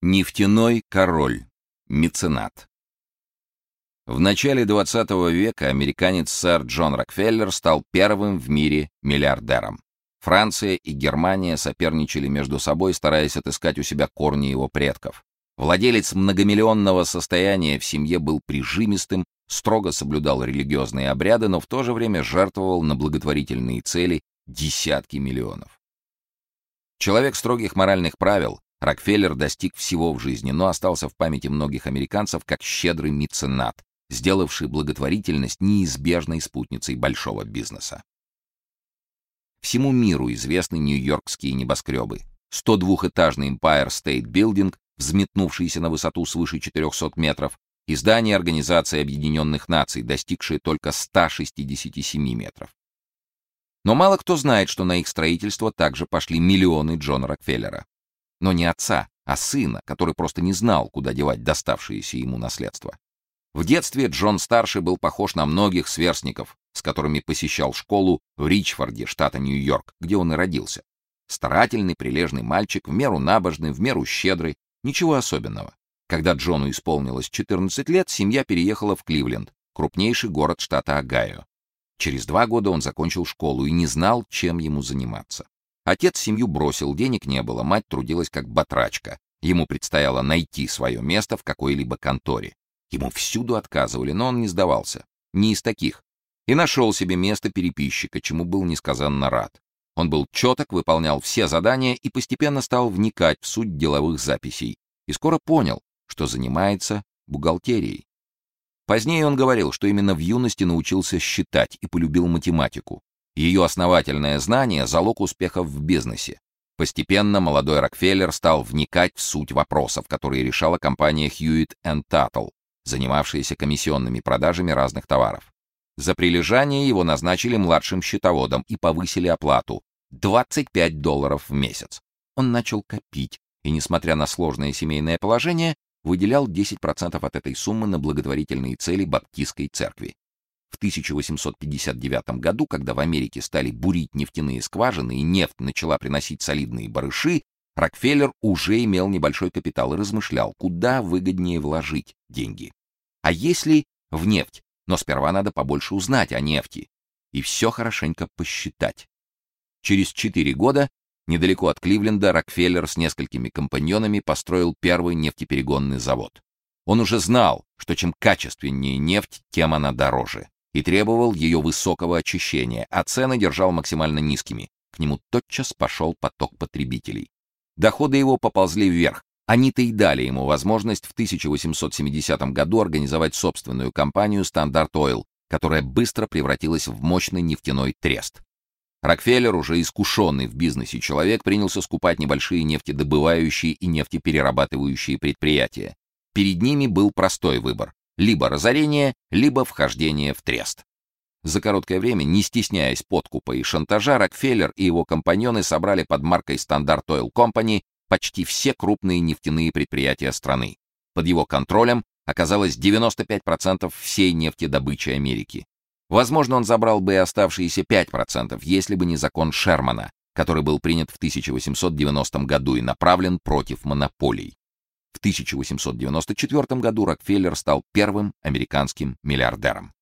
Нефтяной король. Меценат. В начале 20 века американец сэр Джон Рокфеллер стал первым в мире миллиардером. Франция и Германия соперничали между собой, стараясь отыскать у себя корни его предков. Владелец многомиллионного состояния в семье был прижимистым, строго соблюдал религиозные обряды, но в то же время жертвовал на благотворительные цели десятки миллионов. Человек строгих моральных правил, Рокфеллер достиг всего в жизни, но остался в памяти многих американцев как щедрый меценат, сделавший благотворительность неизбежной спутницей большого бизнеса. Всему миру известны нью-йоркские небоскребы. 102-этажный Empire State Building, взметнувшийся на высоту свыше 400 метров, и здание Организации Объединенных Наций, достигшее только 167 метров. Но мало кто знает, что на их строительство также пошли миллионы Джона Рокфеллера но не отца, а сына, который просто не знал, куда девать доставшееся ему наследство. В детстве Джон старший был похож на многих сверстников, с которыми посещал школу в Ричфорде, штата Нью-Йорк, где он и родился. Старательный, прилежный мальчик, в меру набожный, в меру щедрый, ничего особенного. Когда Джону исполнилось 14 лет, семья переехала в Кливленд, крупнейший город штата Огайо. Через два года он закончил школу и не знал, чем ему заниматься. Отец семью бросил, денег не было, мать трудилась как батрачка. Ему предстояло найти свое место в какой-либо конторе. Ему всюду отказывали, но он не сдавался. Не из таких. И нашел себе место переписчика, чему был несказанно рад. Он был четок, выполнял все задания и постепенно стал вникать в суть деловых записей. И скоро понял, что занимается бухгалтерией. Позднее он говорил, что именно в юности научился считать и полюбил математику. Ее основательное знание — залог успехов в бизнесе. Постепенно молодой Рокфеллер стал вникать в суть вопросов, которые решала компания Hewitt Tuttle, занимавшаяся комиссионными продажами разных товаров. За прилежание его назначили младшим счетоводом и повысили оплату — 25 долларов в месяц. Он начал копить, и, несмотря на сложное семейное положение, выделял 10% от этой суммы на благотворительные цели Баптистской церкви. В 1859 году, когда в Америке стали бурить нефтяные скважины и нефть начала приносить солидные барыши, Рокфеллер уже имел небольшой капитал и размышлял, куда выгоднее вложить деньги. А если в нефть? Но сперва надо побольше узнать о нефти и все хорошенько посчитать. Через четыре года недалеко от Кливленда Рокфеллер с несколькими компаньонами построил первый нефтеперегонный завод. Он уже знал, что чем качественнее нефть, тем она дороже и требовал ее высокого очищения, а цены держал максимально низкими. К нему тотчас пошел поток потребителей. Доходы его поползли вверх. Они-то и дали ему возможность в 1870 году организовать собственную компанию Standard Oil, которая быстро превратилась в мощный нефтяной трест. Рокфеллер, уже искушенный в бизнесе человек, принялся скупать небольшие нефтедобывающие и нефтеперерабатывающие предприятия. Перед ними был простой выбор либо разорение, либо вхождение в трест. За короткое время, не стесняясь подкупа и шантажа, Рокфеллер и его компаньоны собрали под маркой Standard Oil Company почти все крупные нефтяные предприятия страны. Под его контролем оказалось 95% всей нефтедобычи Америки. Возможно, он забрал бы и оставшиеся 5%, если бы не закон Шермана, который был принят в 1890 году и направлен против монополий. В 1894 году Рокфеллер стал первым американским миллиардером.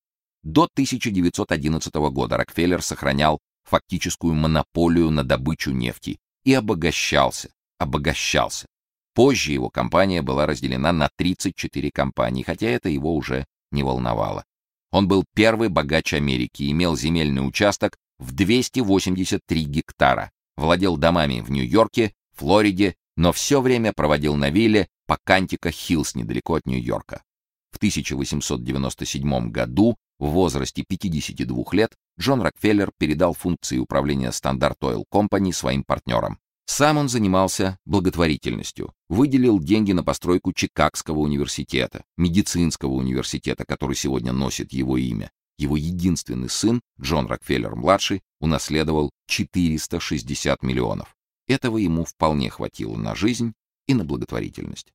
До 1911 года Рокфеллер сохранял фактическую монополию на добычу нефти и обогащался, обогащался. Позже его компания была разделена на 34 компании, хотя это его уже не волновало. Он был первый богач Америки, имел земельный участок в 283 гектара, владел домами в Нью-Йорке, Флориде, но все время проводил на вилле Покантико Хиллс недалеко от Нью-Йорка. В 1897 году, в возрасте 52 лет, Джон Рокфеллер передал функции управления Standard Oil Company своим партнерам. Сам он занимался благотворительностью, выделил деньги на постройку Чикагского университета, медицинского университета, который сегодня носит его имя. Его единственный сын, Джон Рокфеллер-младший, унаследовал 460 миллионов. Этого ему вполне хватило на жизнь и на благотворительность.